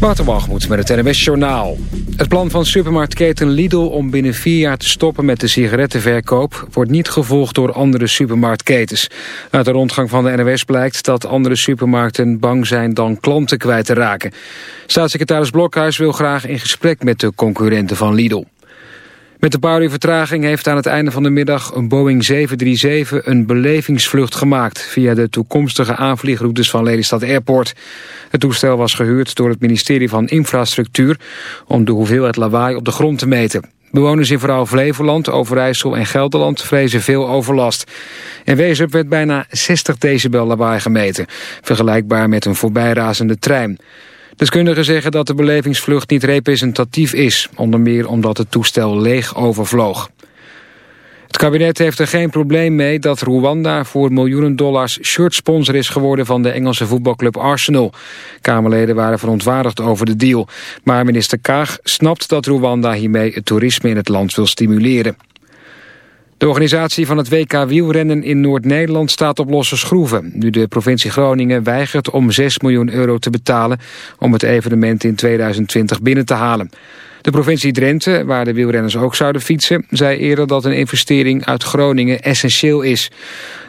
Waterwalgemoed met het NWS Journaal. Het plan van supermarktketen Lidl om binnen vier jaar te stoppen met de sigarettenverkoop... wordt niet gevolgd door andere supermarktketens. Uit de rondgang van de NWS blijkt dat andere supermarkten bang zijn dan klanten kwijt te raken. Staatssecretaris Blokhuis wil graag in gesprek met de concurrenten van Lidl. Met de paar uur vertraging heeft aan het einde van de middag een Boeing 737 een belevingsvlucht gemaakt via de toekomstige aanvliegroutes van Lelystad Airport. Het toestel was gehuurd door het ministerie van Infrastructuur om de hoeveelheid lawaai op de grond te meten. Bewoners in vooral Flevoland, Overijssel en Gelderland vrezen veel overlast. In Wezen werd bijna 60 decibel lawaai gemeten, vergelijkbaar met een voorbijrazende trein. Deskundigen zeggen dat de belevingsvlucht niet representatief is, onder meer omdat het toestel leeg overvloog. Het kabinet heeft er geen probleem mee dat Rwanda voor miljoenen dollars shirtsponsor is geworden van de Engelse voetbalclub Arsenal. Kamerleden waren verontwaardigd over de deal. Maar minister Kaag snapt dat Rwanda hiermee het toerisme in het land wil stimuleren. De organisatie van het WK wielrennen in Noord-Nederland staat op losse schroeven... nu de provincie Groningen weigert om 6 miljoen euro te betalen... om het evenement in 2020 binnen te halen. De provincie Drenthe, waar de wielrenners ook zouden fietsen... zei eerder dat een investering uit Groningen essentieel is.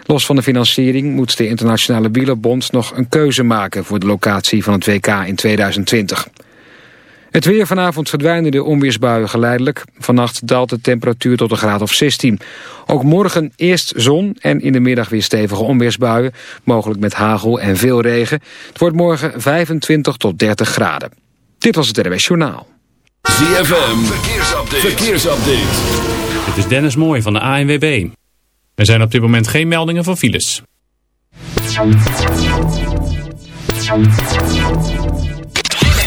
Los van de financiering moet de Internationale Wielerbond nog een keuze maken... voor de locatie van het WK in 2020. Het weer vanavond verdwijnen de onweersbuien geleidelijk. Vannacht daalt de temperatuur tot een graad of 16. Ook morgen eerst zon en in de middag weer stevige onweersbuien. Mogelijk met hagel en veel regen. Het wordt morgen 25 tot 30 graden. Dit was het RWS Journaal. ZFM, verkeersupdate. verkeersupdate. Dit is Dennis Mooij van de ANWB. Er zijn op dit moment geen meldingen van files.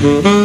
Mm-hmm.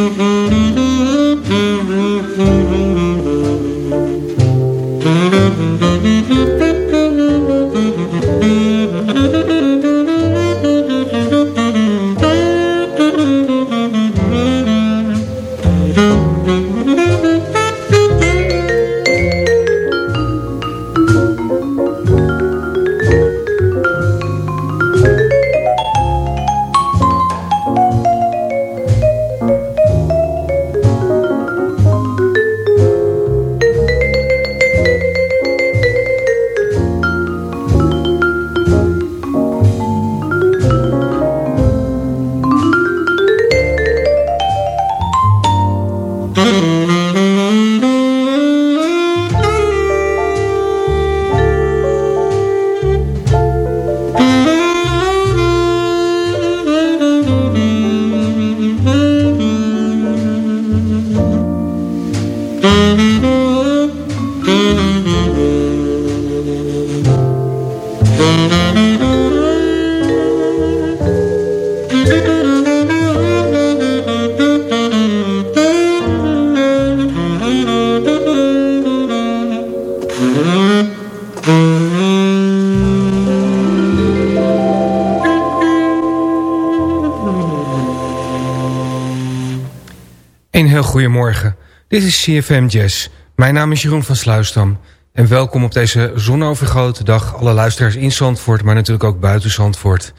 CFM Jazz. Mijn naam is Jeroen van Sluisdam. En welkom op deze zonovergrote dag alle luisteraars in Zandvoort... maar natuurlijk ook buiten Zandvoort. Het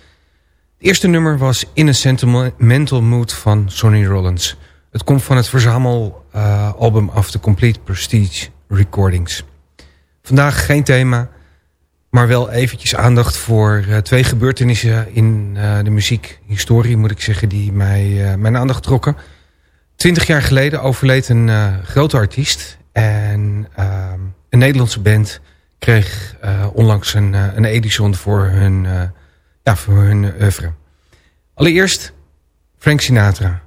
eerste nummer was In a Sentimental Mood van Sonny Rollins. Het komt van het verzamelalbum of the Complete Prestige Recordings. Vandaag geen thema, maar wel eventjes aandacht voor uh, twee gebeurtenissen... in uh, de muziekhistorie, moet ik zeggen, die mij, uh, mijn aandacht trokken... Twintig jaar geleden overleed een uh, grote artiest. En uh, een Nederlandse band kreeg uh, onlangs een, een Edison voor hun, ja, voor hun oeuvre. Allereerst Frank Sinatra.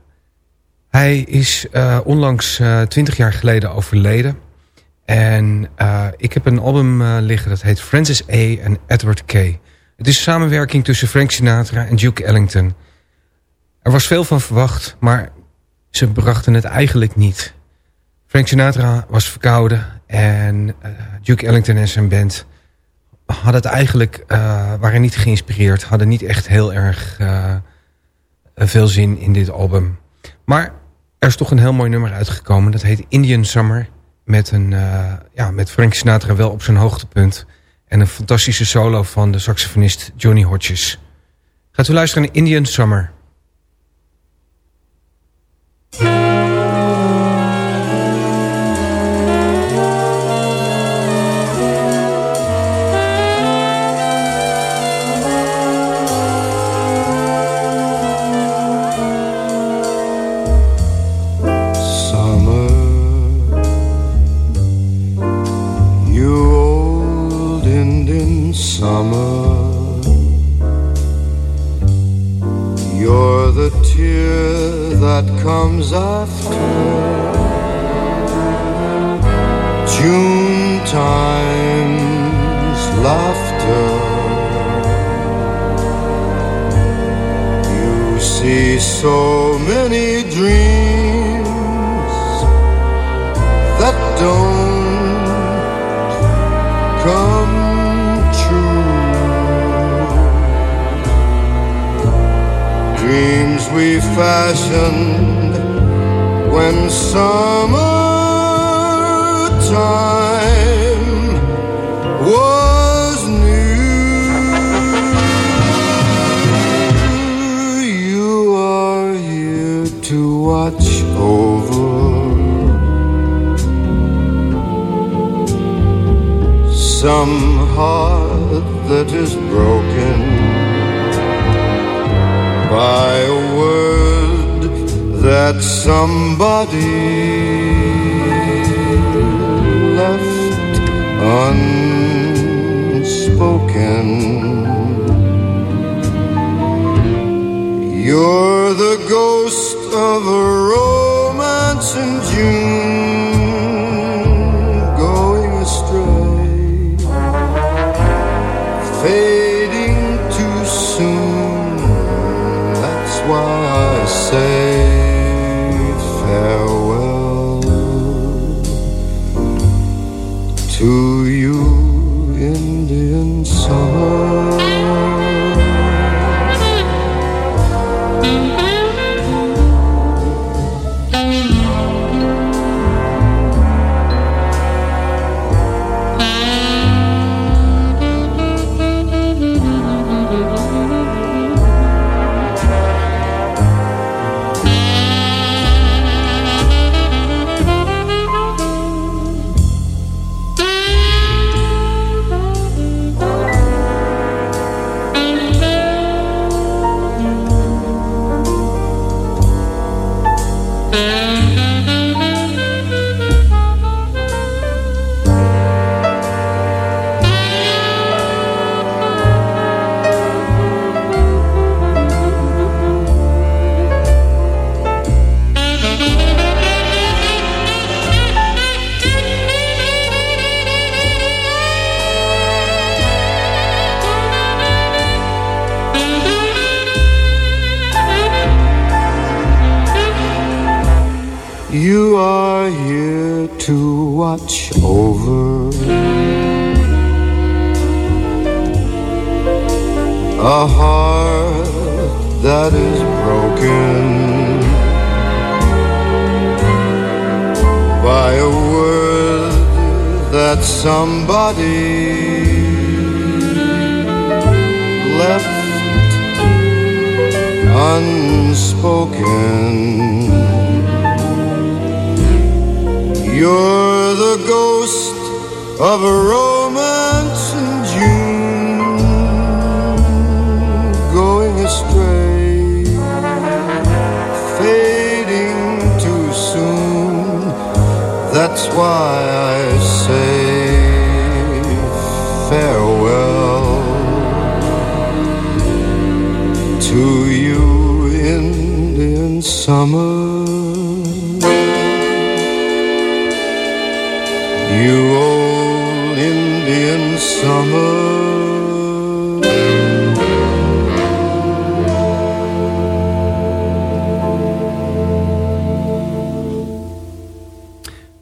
Hij is onlangs twintig jaar geleden overleden. En ik heb een album liggen dat heet Francis A. en Edward K. Het is een samenwerking tussen Frank Sinatra en Duke Ellington. Er was veel van verwacht, maar ze brachten het eigenlijk niet. Frank Sinatra was verkouden en uh, Duke Ellington en zijn band hadden het eigenlijk, uh, waren niet geïnspireerd, hadden niet echt heel erg uh, veel zin in dit album. Maar er is toch een heel mooi nummer uitgekomen, dat heet Indian Summer, met, een, ja, met Frank Sinatra wel op zijn hoogtepunt en een fantastische solo van de saxofonist Johnny Hodges. Gaat u luisteren naar Indian Summer. Comes after June time's laughter. You see so many dreams that don't come true. Dreams we fashioned when summertime was new. You are here to watch over some heart that is broken by a word that somebody left unspoken. You're the ghost of a romance in June, going astray, fading too soon. That's why I say.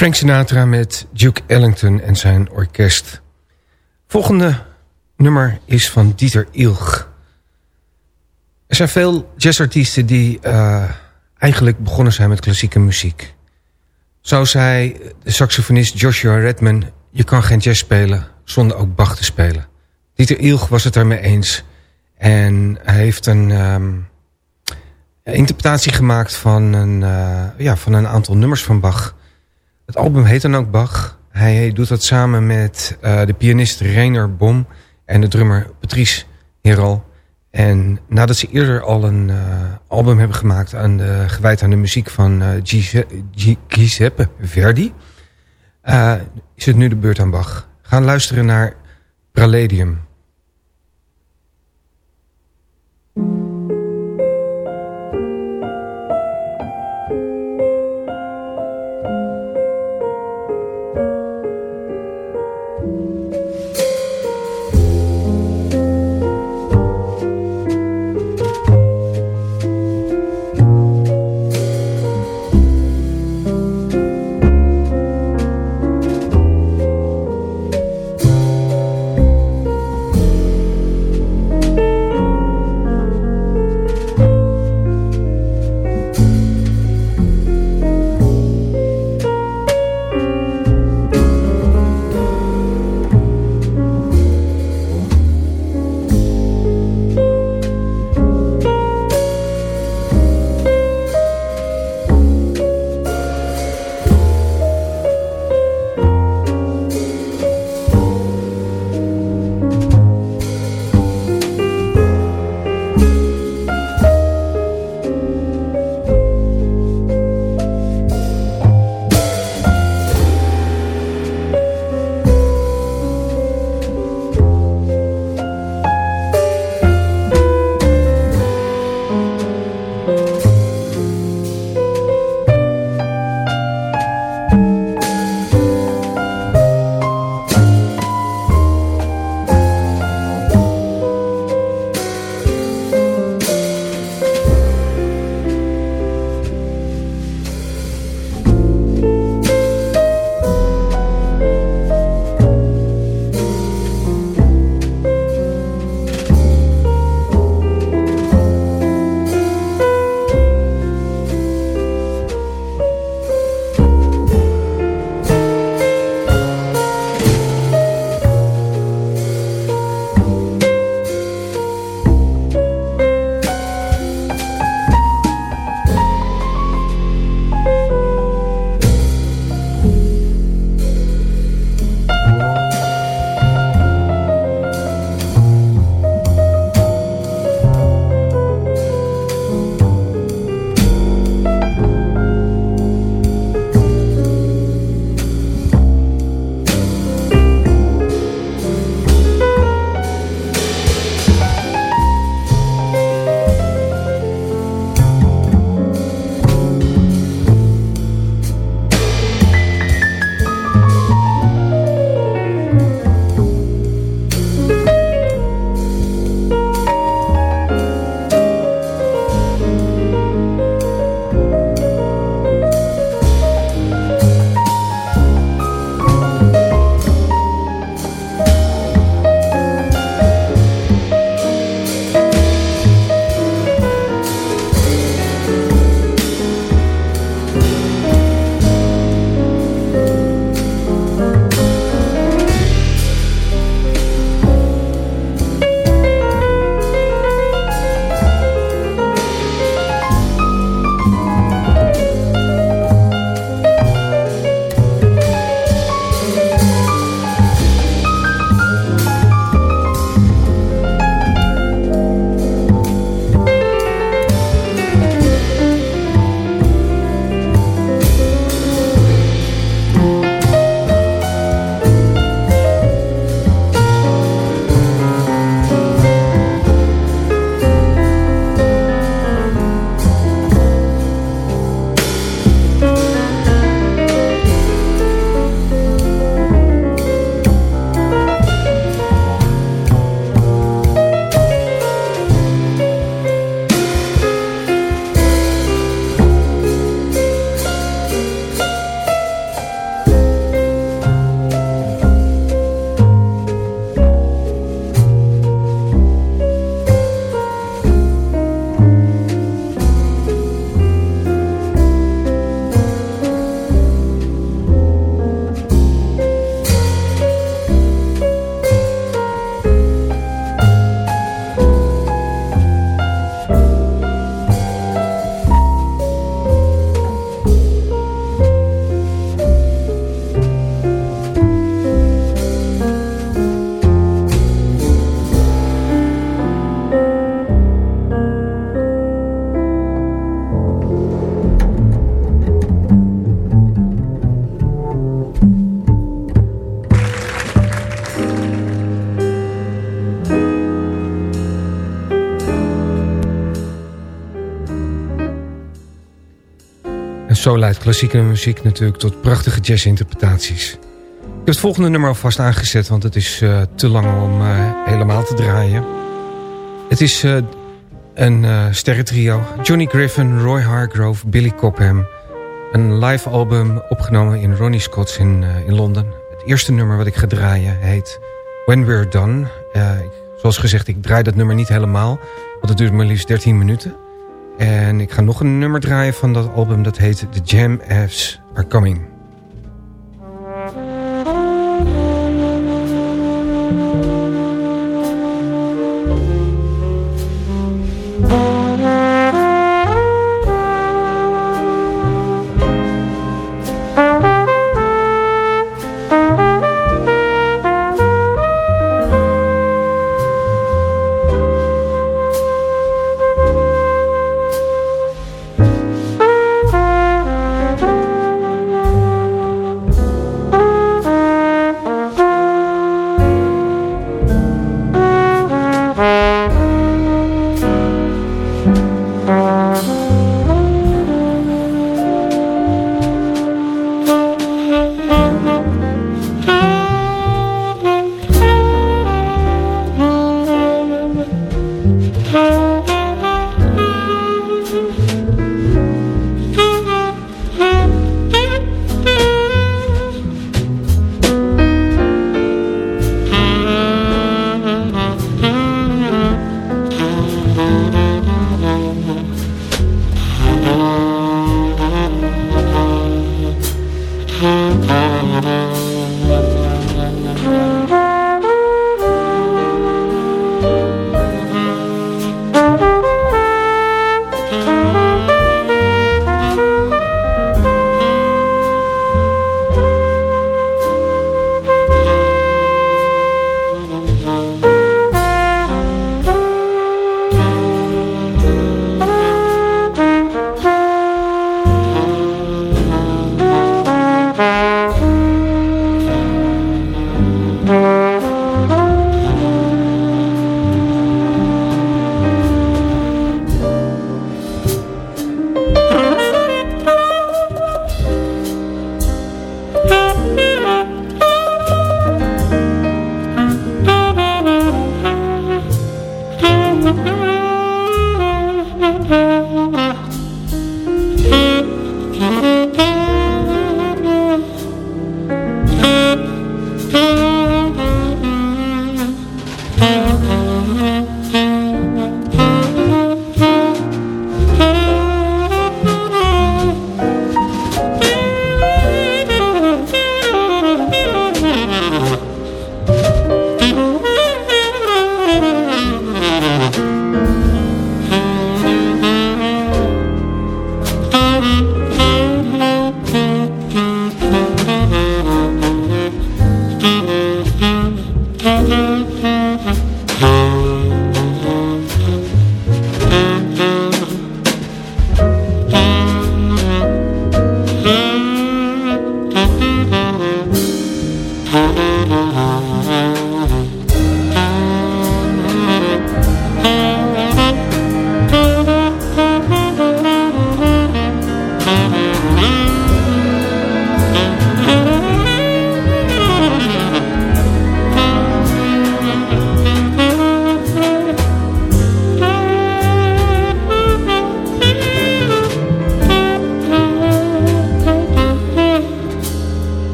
Frank Sinatra met Duke Ellington en zijn orkest. Volgende nummer is van Dieter Ilg. Er zijn veel jazzartiesten die uh, eigenlijk begonnen zijn met klassieke muziek. Zo zei de saxofonist Joshua Redman... je kan geen jazz spelen zonder ook Bach te spelen. Dieter Ilg was het daarmee eens. En hij heeft een um, interpretatie gemaakt van een, uh, ja, van een aantal nummers van Bach. Het album heet dan ook Bach. Hij doet dat samen met uh, de pianist Rainer Bom... en de drummer Patrice Heral. En nadat ze eerder al een uh, album hebben gemaakt... Aan de, gewijd aan de muziek van uh, Giuseppe Verdi... Is het nu de beurt aan Bach. Gaan luisteren naar Praledium. Zo leidt klassieke muziek natuurlijk tot prachtige jazzinterpretaties. Ik heb het volgende nummer alvast aangezet, want het is uh, te lang om uh, helemaal te draaien. Het is uh, een sterrentrio. Johnny Griffin, Roy Hargrove, Billy Cobham. Een live album opgenomen in Ronnie Scott's in, in Londen. Het eerste nummer wat ik ga draaien heet When We're Done. zoals gezegd, ik draai dat nummer niet helemaal, want het duurt maar liefst 13 minuten. En ik ga nog een nummer draaien van dat album. Dat heet The Jam F's Are Coming.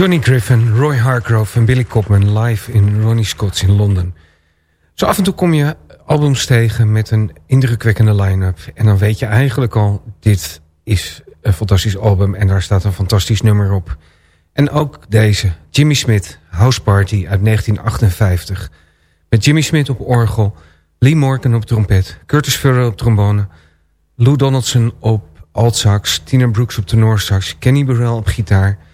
Johnny Griffin, Roy Hargrove en Billy Copman live in Ronnie Scott's in Londen. Zo af en toe kom je albums tegen met een indrukwekkende line-up. En dan weet je eigenlijk al, dit is een fantastisch album en daar staat een fantastisch nummer op. En ook deze, Jimmy Smith, House Party uit 1958. Met Jimmy Smith op orgel, Lee Morgan op trompet, Curtis Furrow op trombone... Lou Donaldson op altsax, Tina Brooks op tenorsax, Kenny Burrell op gitaar...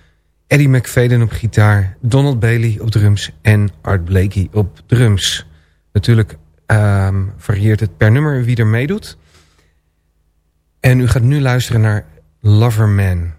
Eddie McFadden op gitaar, Donald Bailey op drums en Art Blakey op drums. Natuurlijk um, varieert het per nummer wie er meedoet. En u gaat nu luisteren naar Loverman.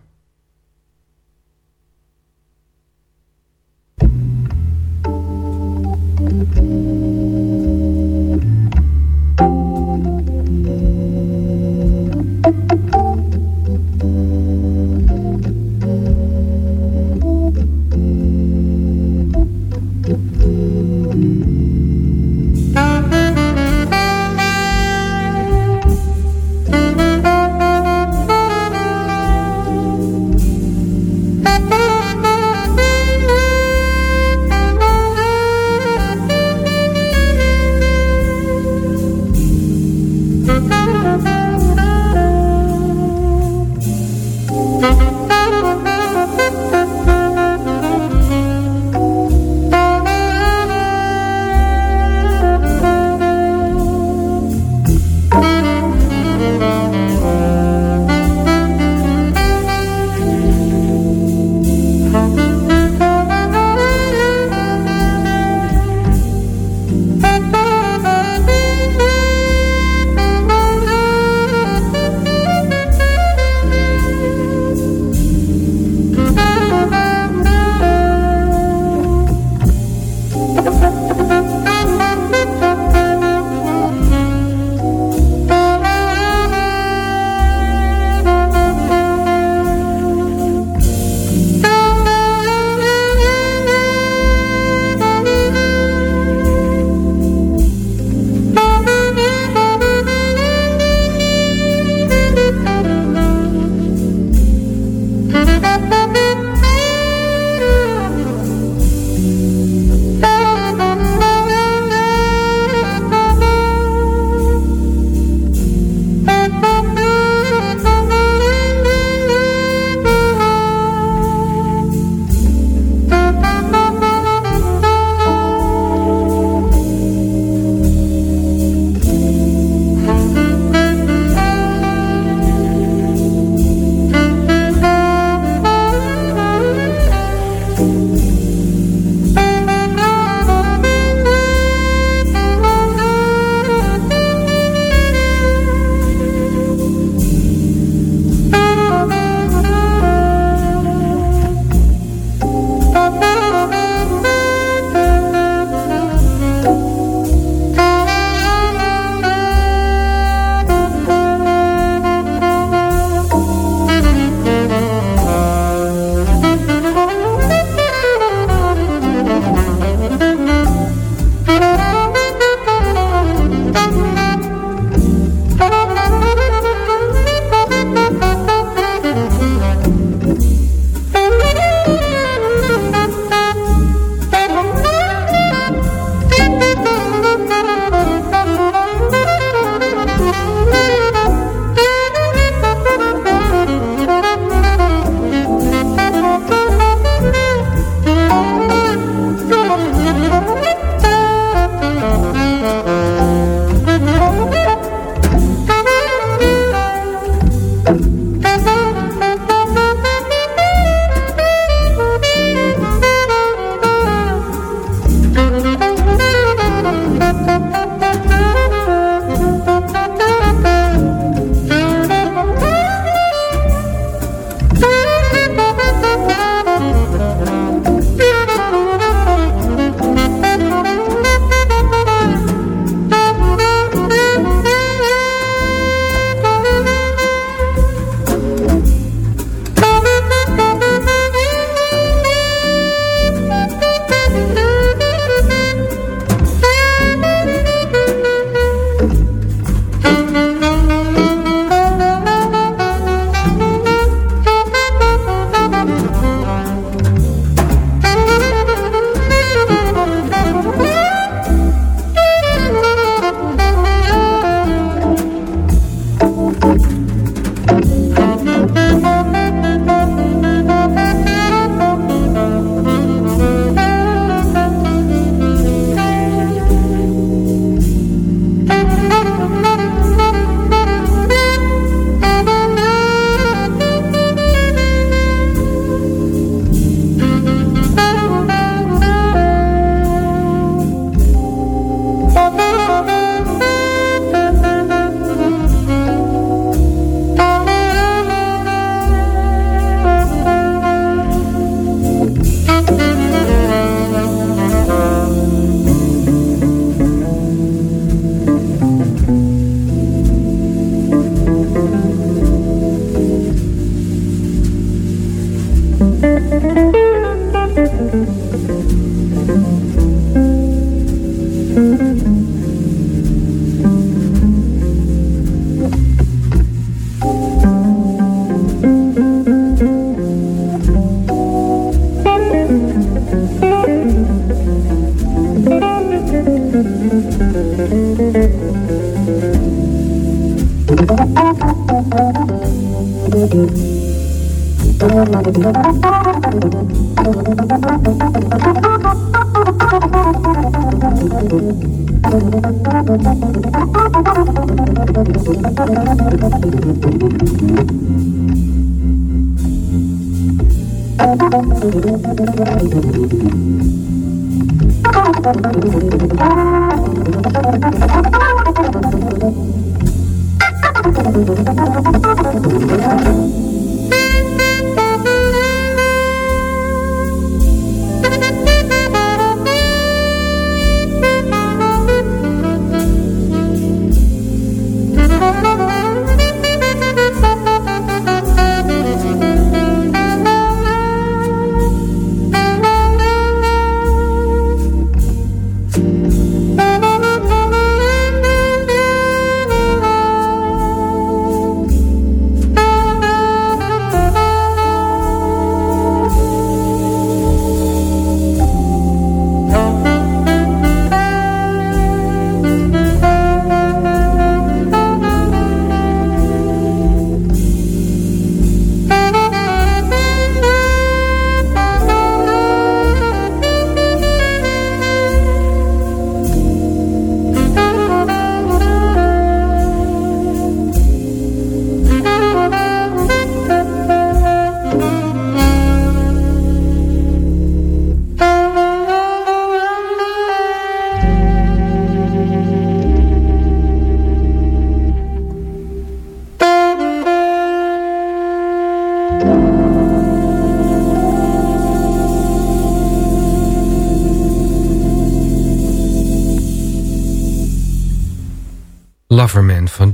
Loverman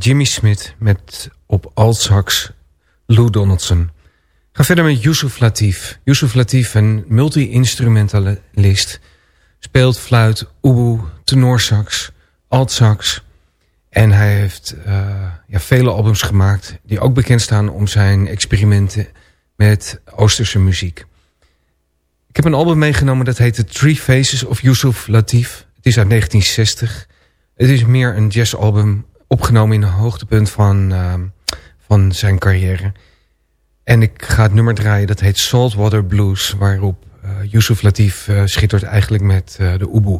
Jimmy Smith met op altsax Lou Donaldson. Ga verder met Yusuf Latif. Yusuf Latif, een multi-instrumentalist, speelt fluit, oeboe, tenorsax, altsax. En hij heeft uh, ja, vele albums gemaakt die ook bekend staan om zijn experimenten met Oosterse muziek. Ik heb een album meegenomen dat heet The Three Faces of Yusuf Latif. Het is uit 1960. Het is meer een jazzalbum opgenomen in een hoogtepunt van, uh, van zijn carrière. En ik ga het nummer draaien, dat heet Saltwater Blues... waarop uh, Yusuf Latif uh, schittert eigenlijk met uh, de Ubu.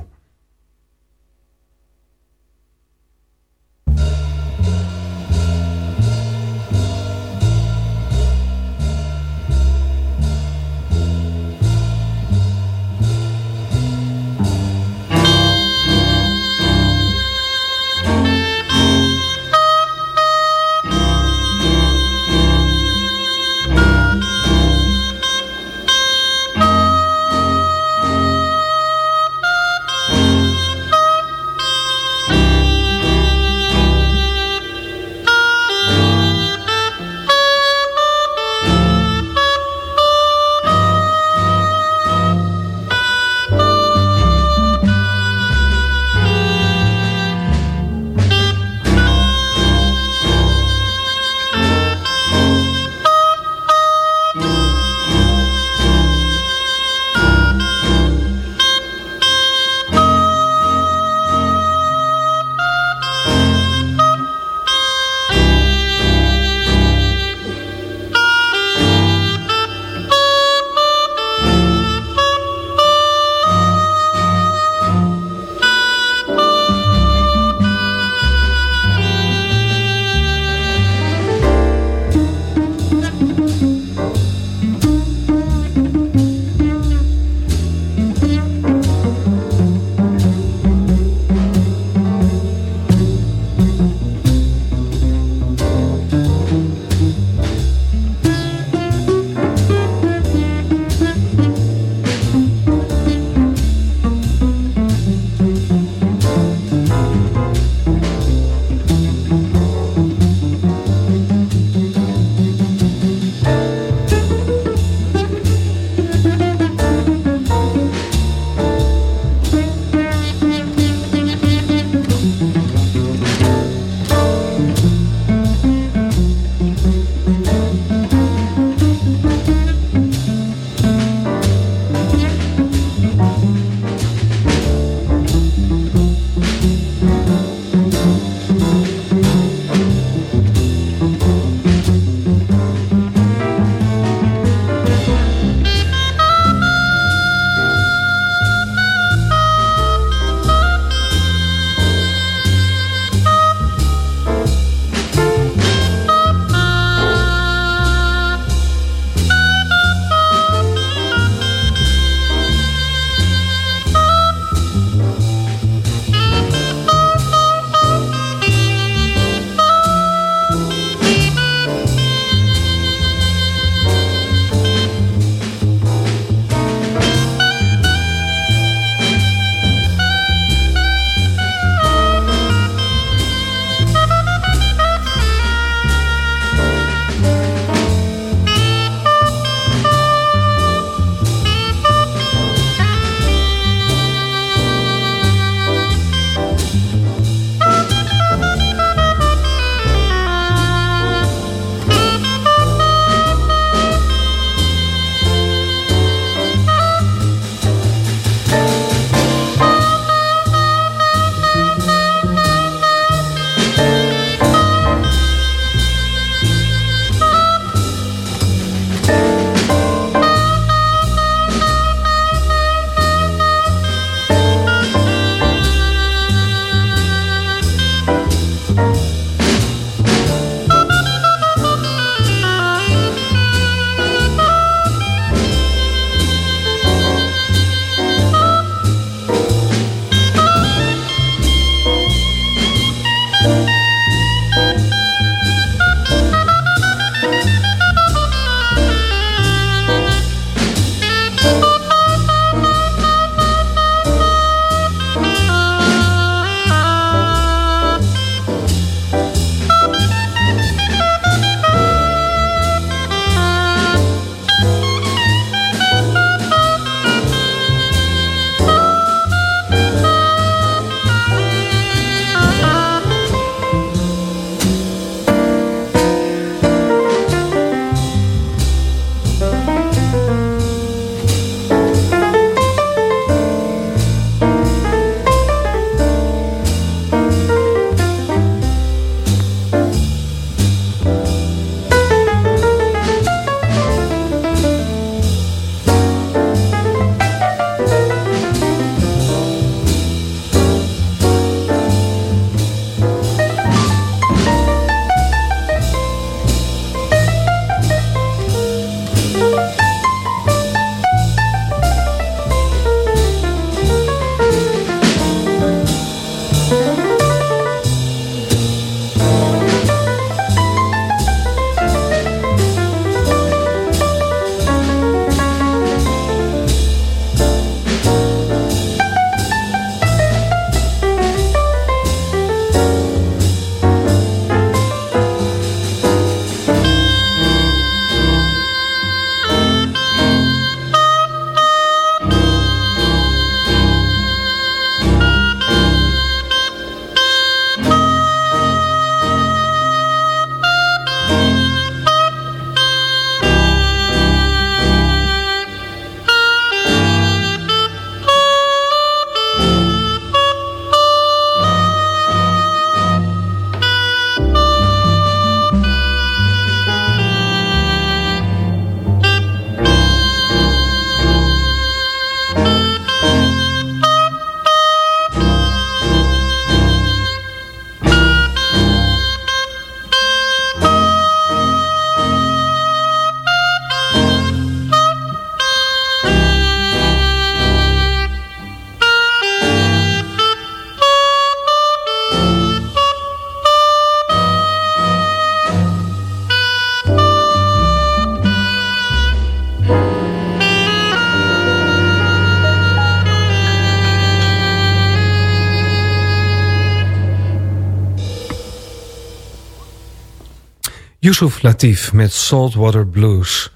Yusuf Latif met Saltwater Blues.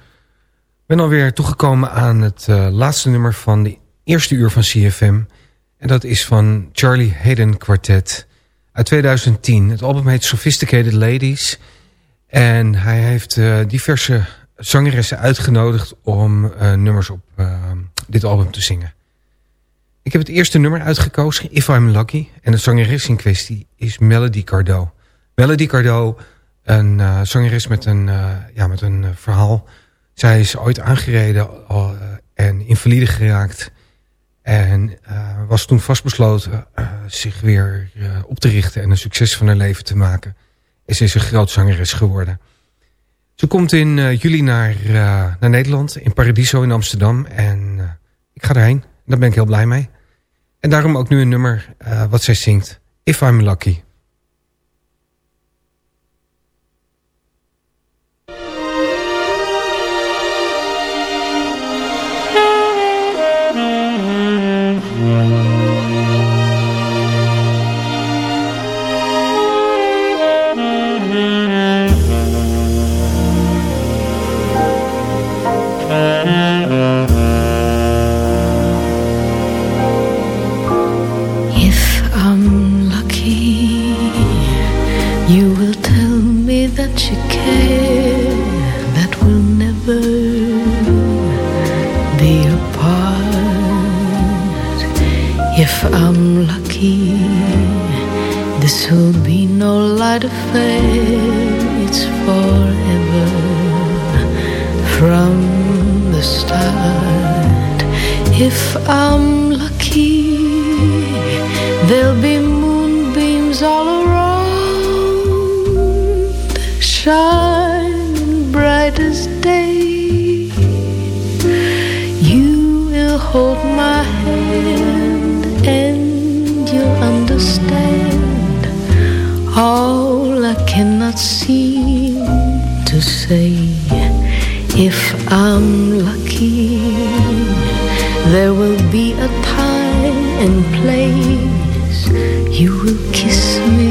Ik ben alweer toegekomen aan het uh, laatste nummer van de eerste uur van CFM. En dat is van Charlie Hayden Quartet uit 2010. Het album heet Sophisticated Ladies. En hij heeft uh, diverse zangeressen uitgenodigd om uh, nummers op dit album te zingen. Ik heb het eerste nummer uitgekozen, If I'm Lucky. En de zangeres in kwestie is Melody Cardot. Melody Cardot een uh, zangeres met een, uh, ja, met een uh, verhaal. Zij is ooit aangereden en invalide geraakt. En was toen vastbesloten zich weer op te richten en een succes van haar leven te maken. En ze is een groot zangeres geworden. Ze komt in juli naar, naar Nederland, in Paradiso in Amsterdam. En ik ga erheen. Daar ben ik heel blij mee. En daarom ook nu een nummer wat zij zingt. If I'm Lucky. bright as day. You will hold my hand and you'll understand all I cannot seem to say. If I'm lucky, there will be a time and place you will kiss me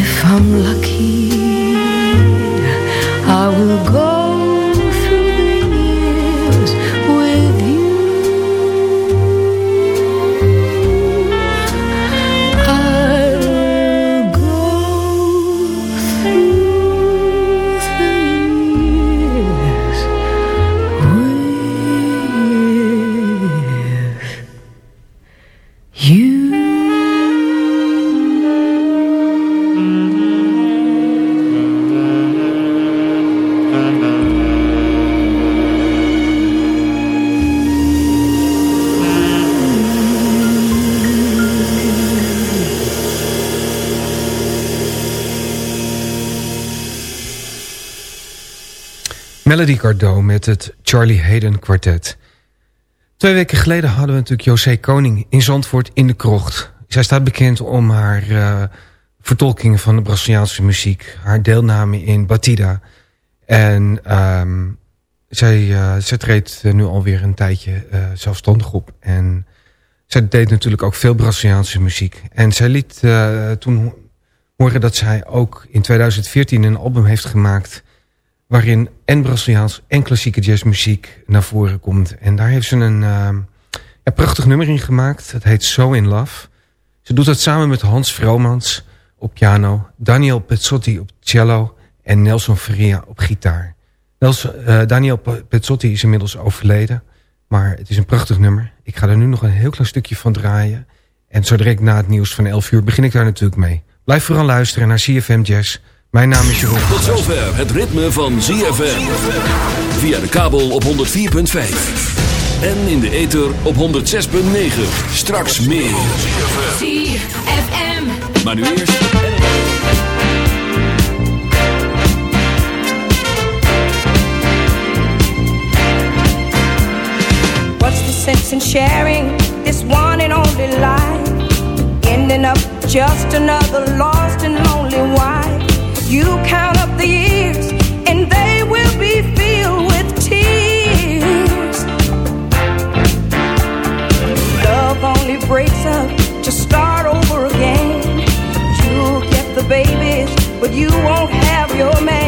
If I'm lucky, I will go Gardot met het Charlie Hayden kwartet. Twee weken geleden hadden we natuurlijk José Koning in Zandvoort in de krocht. Zij staat bekend om haar uh, vertolkingen van de Braziliaanse muziek. Haar deelname in Batida. En um, zij, uh, zij treedt nu alweer een tijdje zelfstandig op. En zij deed natuurlijk ook veel Braziliaanse muziek. En zij liet toen horen dat zij ook in 2014 een album heeft gemaakt waarin en Braziliaans en klassieke jazzmuziek naar voren komt. En daar heeft ze een uh, ja, prachtig nummer in gemaakt. Dat heet So In Love. Ze doet dat samen met Hans Vromans op piano... Daniel Pezzotti op cello en Nelson Faria op gitaar. Nelson, uh, Daniel Pezzotti is inmiddels overleden... maar het is een prachtig nummer. Ik ga er nu nog een heel klein stukje van draaien... en zo direct na het nieuws van 11 uur begin ik daar natuurlijk mee. Blijf vooral luisteren naar CFM Jazz... Mijn naam is Jeroen. Tot zover het ritme van ZFM. Via de kabel op 104.5. En in de ether op 106.9. Straks meer. ZFM. Maar nu eerst... What's the sense in sharing this one and only life? Ending up just another lost and lonely wife. Babies, but you won't have your man.